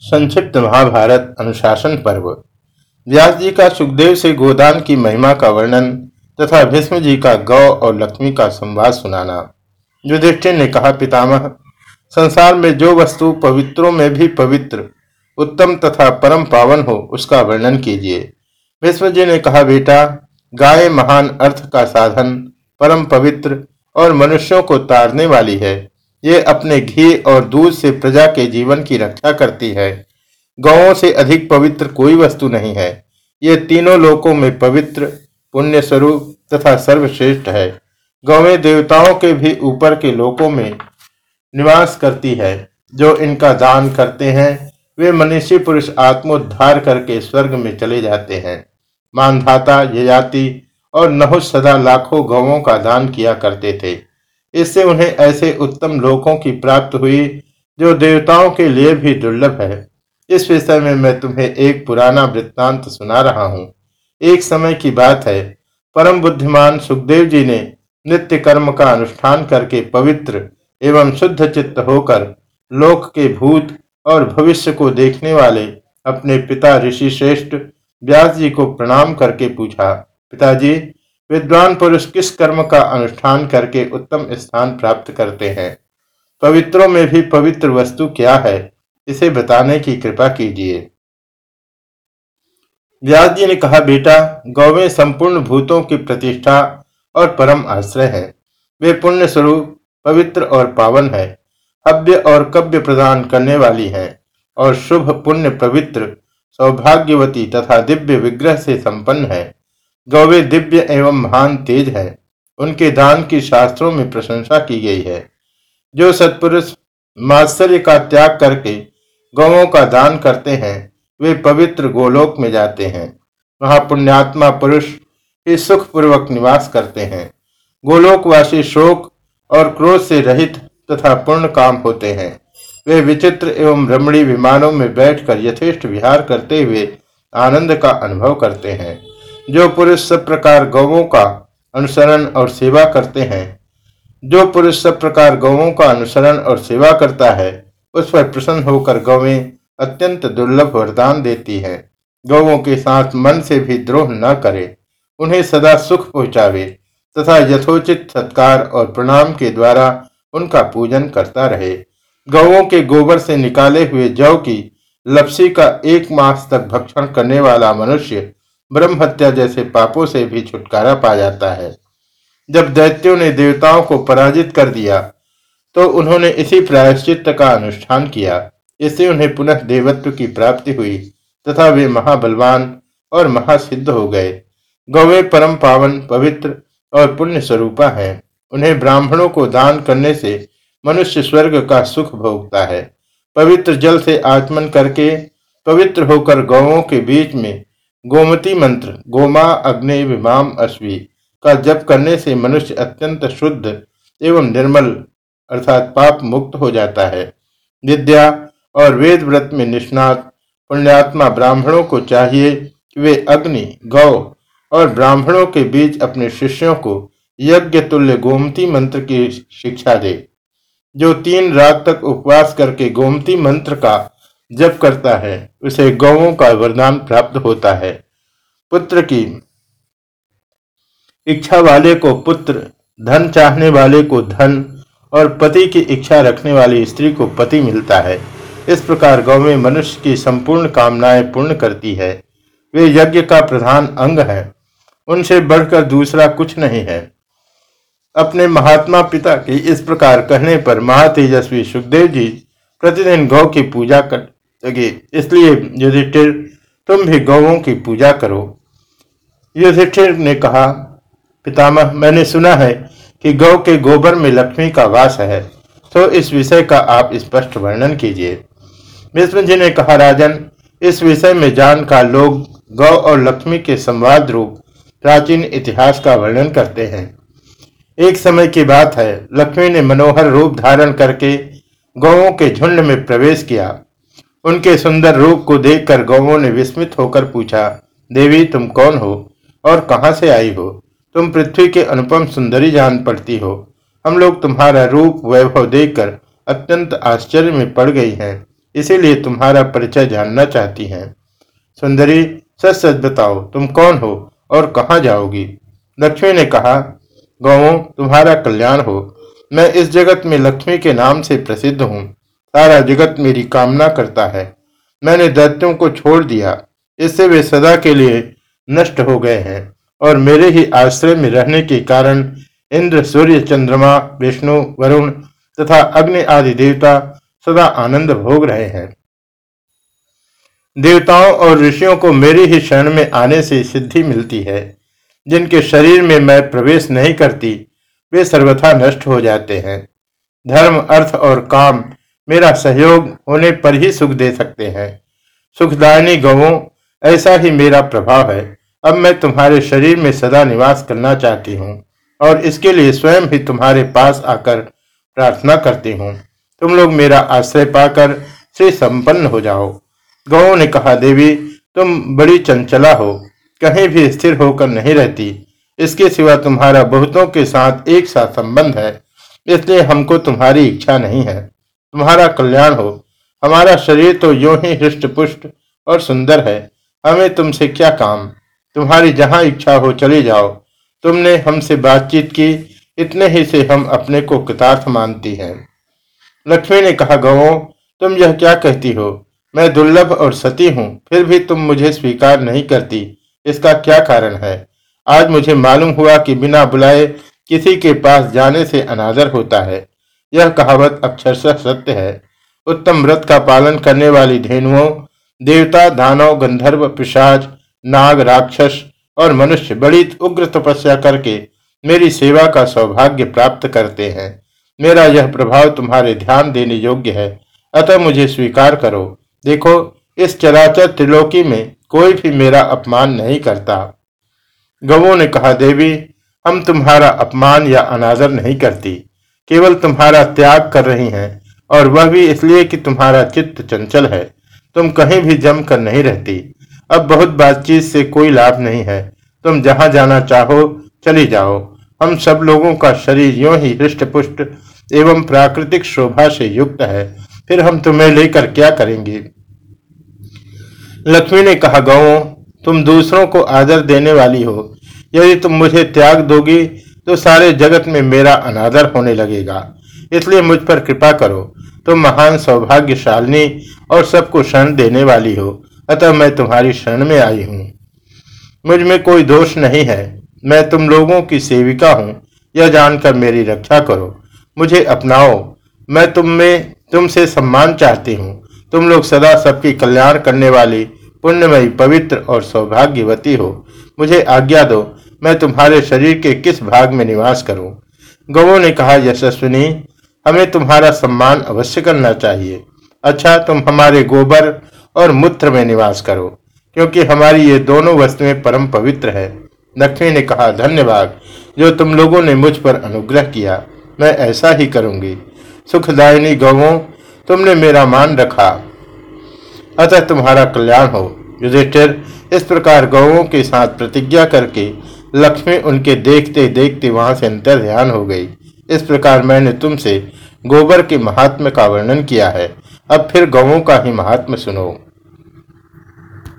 संक्षिप्त महाभारत अनुशासन पर्व। व्यास जी का सुखदेव से गोदान की महिमा का वर्णन तथा भीष्म जी का गौ और लक्ष्मी का संवाद सुनाना। युधिष्ठिर ने कहा, पितामह, संसार में जो वस्तु पवित्रों में भी पवित्र, उत्तम तथा परम पावन हो, उसका वर्णन कीजिए। भीष्म जी ने कहा, बेटा, गाय महान अर्थ का साधन, परम पवित्र और मनुष्यों को तारने वाली है। ये अपने घी और दूध से प्रजा के जीवन की रक्षा करती है। गौों से अधिक पवित्र कोई वस्तु नहीं है। ये तीनों लोकों में पवित्र पुण्य स्वरूप तथा सर्वश्रेष्ठ है। गौवें देवताओं के भी ऊपर के लोकों में निवास करती है। जो इनका दान करते हैं, वे मनुष्य पुरुष आत्मोद्धार करके स्वर्ग में चले जाते हैं। मानधाता, यजाति और नहुस सदा लाखों गौवों का दान किया करते थे। इससे उन्हें ऐसे उत्तम लोकों की प्राप्त हुई, जो देवताओं के लिए भी दुर्लभ है। इस विषय में मैं तुम्हें एक पुराना वृत्तांत सुना रहा हूँ। एक समय की बात है। परम बुद्धिमान सुखदेव जी ने नित्य कर्म का अनुष्ठान करके पवित्र एवं शुद्ध चित्त होकर लोक के भूत और भविष्य को देखने वाले अपने पिता ऋषि श्रेष्ठ व्यास जी को प्रणाम करके पूछा, पिताजी विद्वान पुरुष किस कर्म का अनुष्ठान करके उत्तम स्थान प्राप्त करते हैं? पवित्रों में भी पवित्र वस्तु क्या है? इसे बताने की कृपा कीजिए। व्यास जी ने कहा, बेटा, गौवें संपूर्ण भूतों की प्रतिष्ठा और परम आश्रय है। वे पुण्य स्वरूप, पवित्र और पावन है। हव्य और कव्य प्रदान करने वाली है और शुभ, पुण्य, पवित्र, सौभाग्यवती तथा दिव्य विग्रह से संपन्न है। गौवे दिव्य एवं महान तेज है। उनके दान की शास्त्रों में प्रशंसा की गई है। जो सत्पुरुष मात्सर्य का त्याग करके गौों का दान करते हैं, वे पवित्र गोलोक में जाते हैं। वहाँ पुण्यात्मा पुरुष ही सुखपूर्वक निवास करते हैं। गोलोकवासी शोक और क्रोध से रहित तथा पूर्ण काम होते हैं। वे विचित्र एवं रमणी विमानों में बैठकर यथेष्ट विहार करते हुए आनंद का अनुभव करते हैं। जो पुरुष सब प्रकार गौवों का अनुसरण और सेवा करते हैं, जो पुरुष सब प्रकार गौवों का अनुसरण और सेवा करता है, उस पर प्रसन्न होकर गौवें अत्यंत दुर्लभ वरदान देती है। गौवों के साथ मन से भी द्रोह न करे, उन्हें सदा सुख पहुंचावे तथा यथोचित सत्कार और प्रणाम के द्वारा उनका पूजन करता रहे। गौवों के गोबर से निकाले हुए जव की लपसी का एक मास तक भक्षण करने वाला मनुष्य ब्रह्म हत्या जैसे पापों से भी छुटकारा पा जाता है। जब दैत्यों ने देवताओं को पराजित कर दिया तो उन्होंने इसी प्रायश्चित का अनुष्ठान किया। इससे उन्हें पुनः देवत्व की प्राप्ति हुई तथा वे महाबलवान और महासिद्ध हो गए। गौवे परम पावन, पवित्र और पुण्य स्वरूपा है। उन्हें ब्राह्मणों को दान करने से मनुष्य स्वर्ग का सुख भोगता है। पवित्र जल से आचमन करके पवित्र होकर गौवों के बीच में गोमती मंत्र, गोमा, अग्नि, विमाम, अश्वी, का जप करने से मनुष्य अत्यंत शुद्ध एवं निर्मल, अर्थात पाप मुक्त हो जाता है। विद्या और वेद व्रत में निष्णात, पुण्यात्मा ब्राह्मणों को चाहिए कि वे अग्नि, गौ और ब्राह्मणों के बीच अपने शिष्यों को यज्ञ तुल्य गोमती मंत्र की शिक्षा दे। जो तीन रात तक उपवास करके गोमती मंत्र का जप करता है, उसे गौों का वरदान प्राप्त होता है। पुत्र की इच्छा वाले को पुत्र, धन चाहने वाले को धन और पति की इच्छा रखने वाली स्त्री को पति मिलता है। इस प्रकार गौ में मनुष्य की संपूर्ण कामनाएँ पूर्ण करती है। वे यज्ञ का प्रधान अंग है। उनसे बढ़कर दूसरा कुछ नहीं है। अपने महात्मा पिता के इस प्रकार कहने पर महातेजस्वी सुखदेव जी प्रतिदिन गौ की पूजा कर लगे इसलिए युधिष्ठिर, तुम भी गौों की पूजा करो। युधिष्ठिर ने कहा, पितामह, मैंने सुना है कि गौ के गोबर में लक्ष्मी का वास है तो इस विषय का आप स्पष्ट वर्णन कीजिए। विष्णु जी ने कहा, राजन, इस विषय में जानकार लोग गौ और लक्ष्मी के संवाद रूप, प्राचीन इतिहास का वर्णन करते हैं। एक समय की बात है, लक्ष्मी ने मनोहर रूप धारण करके गौों के झुंड में प्रवेश किया। उनके सुंदर रूप को देखकर गौवों ने विस्मित होकर पूछा, देवी, तुम कौन हो और कहाँ से आई हो? तुम पृथ्वी के अनुपम सुंदरी जान पड़ती हो। हम लोग तुम्हारा रूप, वैभव देखकर अत्यंत आश्चर्य में पड़ गई हैं। इसीलिए तुम्हारा परिचय जानना चाहती हैं। सुंदरी सच सच बताओ, तुम कौन हो और कहाँ जाओगी? लक्ष्मी ने कहा गौ तुम्हारा कल्याण हो। मैं इस जगत में लक्ष्मी के नाम से प्रसिद्ध हूँ। सारा जगत मेरी कामना करता है। मैंने दैत्यों को छोड़ दिया। इससे वे सदा के लिए नष्ट हो गए हैं और मेरे ही आश्रय में रहने के कारण इंद्र, सूर्य, चंद्रमा, विष्णु, वरुण तथा अग्नि आदि देवता सदा आनंद भोग रहे हैं। देवताओं और ऋषियों को मेरे ही शरण में आने से सिद्धि मिलती है। जिनके शरीर में मैं प्रवेश नहीं करती, वे सर्वथा नष्ट हो जाते हैं। धर्म, अर्थ और काम मेरा सहयोग होने पर ही सुख दे सकते हैं। सुखदायनी गवों, ऐसा ही मेरा प्रभाव है। अब मैं तुम्हारे शरीर में सदा निवास करना चाहती हूँ और इसके लिए स्वयं ही तुम्हारे पास आकर प्रार्थना करती हूँ। तुम लोग मेरा आश्रय पाकर श्री संपन्न हो जाओ। गौ ने कहा, देवी, तुम बड़ी चंचला हो। कहीं भी स्थिर होकर नहीं रहती। इसके सिवा तुम्हारा बहुतों के साथ एक साथ संबंध है। इसलिए हमको तुम्हारी इच्छा नहीं है। तुम्हारा कल्याण हो। हमारा शरीर तो यो ही हृष्ट पुष्ट और सुंदर है। हमें तुमसे क्या काम? तुम्हारी जहाँ इच्छा हो चले जाओ। तुमने हमसे बातचीत की, इतने ही से हम अपने को कृतार्थ मानती हैं। लक्ष्मी ने कहा गवो तुम यह क्या कहती हो? मैं दुर्लभ और सती हूँ, फिर भी तुम मुझे स्वीकार नहीं करती। इसका क्या कारण है? आज मुझे मालूम हुआ कि बिना बुलाए किसी के पास जाने से अनादर होता है। यह कहावत अक्षरशः सत्य है। उत्तम व्रत का पालन करने वाली धेनुओं, देवता, दानव, गंधर्व, पिशाच, नाग, राक्षस और मनुष्य बड़ी उग्र तपस्या करके मेरी सेवा का सौभाग्य प्राप्त करते हैं। मेरा यह प्रभाव तुम्हारे ध्यान देने योग्य है। अतः मुझे स्वीकार करो। देखो, इस चराचर त्रिलोकी में कोई भी मेरा अपमान नहीं करता। गवों ने कहा, देवी, हम तुम्हारा अपमान या अनादर नहीं करती। केवल तुम्हारा त्याग कर रही हैं, और वह भी इसलिए कि तुम्हारा चित्त चंचल है। तुम कहीं भी जमकर नहीं रहती। अब बहुत बातचीत से कोई लाभ नहीं है। तुम जहाँ जाना चाहो, चली जाओ। हम सब लोगों का शरीर यो ही हृष्ट पुष्ट एवं प्राकृतिक शोभा से युक्त है। फिर हम तुम्हें लेकर क्या करेंगे? लक्ष्मी ने कहा गौ तुम दूसरों को आदर देने वाली हो। यदि तुम मुझे त्याग दोगी तो सारे जगत में मेरा अनादर होने लगेगा। इसलिए मुझ पर कृपा करो। तुम महान, सौभाग्यशालिनी और सबको शरण देने वाली हो। अतः मैं तुम्हारी शरण में आई हूँ। मुझमें कोई दोष नहीं है। मैं तुम लोगों की सेविका हूँ। यह जानकर मेरी रक्षा करो। मुझे अपनाओ। मैं तुम में, तुमसे सम्मान चाहती हूँ। तुम लोग सदा सबकी कल्याण करने वाली पुण्यमयी, पवित्र और सौभाग्यवती हो। मुझे आज्ञा दो। मैं तुम्हारे शरीर के किस भाग में निवास करूँ? गवों ने कहा, यशस्विनी, हमें तुम्हारा सम्मान अवश्य करना चाहिए। अच्छा तुम हमारे गोबर और मूत्र में निवास करो, क्योंकि हमारी ये दोनों वस्तुएँ परम पवित्र है। लक्ष्मी ने कहा, धन्यवाद, जो तुम लोगों ने मुझ पर अनुग्रह किया, मैं ऐसा ही करूँगी। सुखदायिनी गौों तुमने मेरा मान रखा। अतः तुम्हारा कल्याण हो। युधिष्ठिर इस प्रकार गौों के साथ प्रतिज्ञा करके लक्ष्मी उनके देखते देखते वहाँ से अंतर ध्यान हो गई। इस प्रकार मैंने तुमसे गोबर के महात्म का वर्णन किया है। अब फिर गवों का ही महात्म सुनो।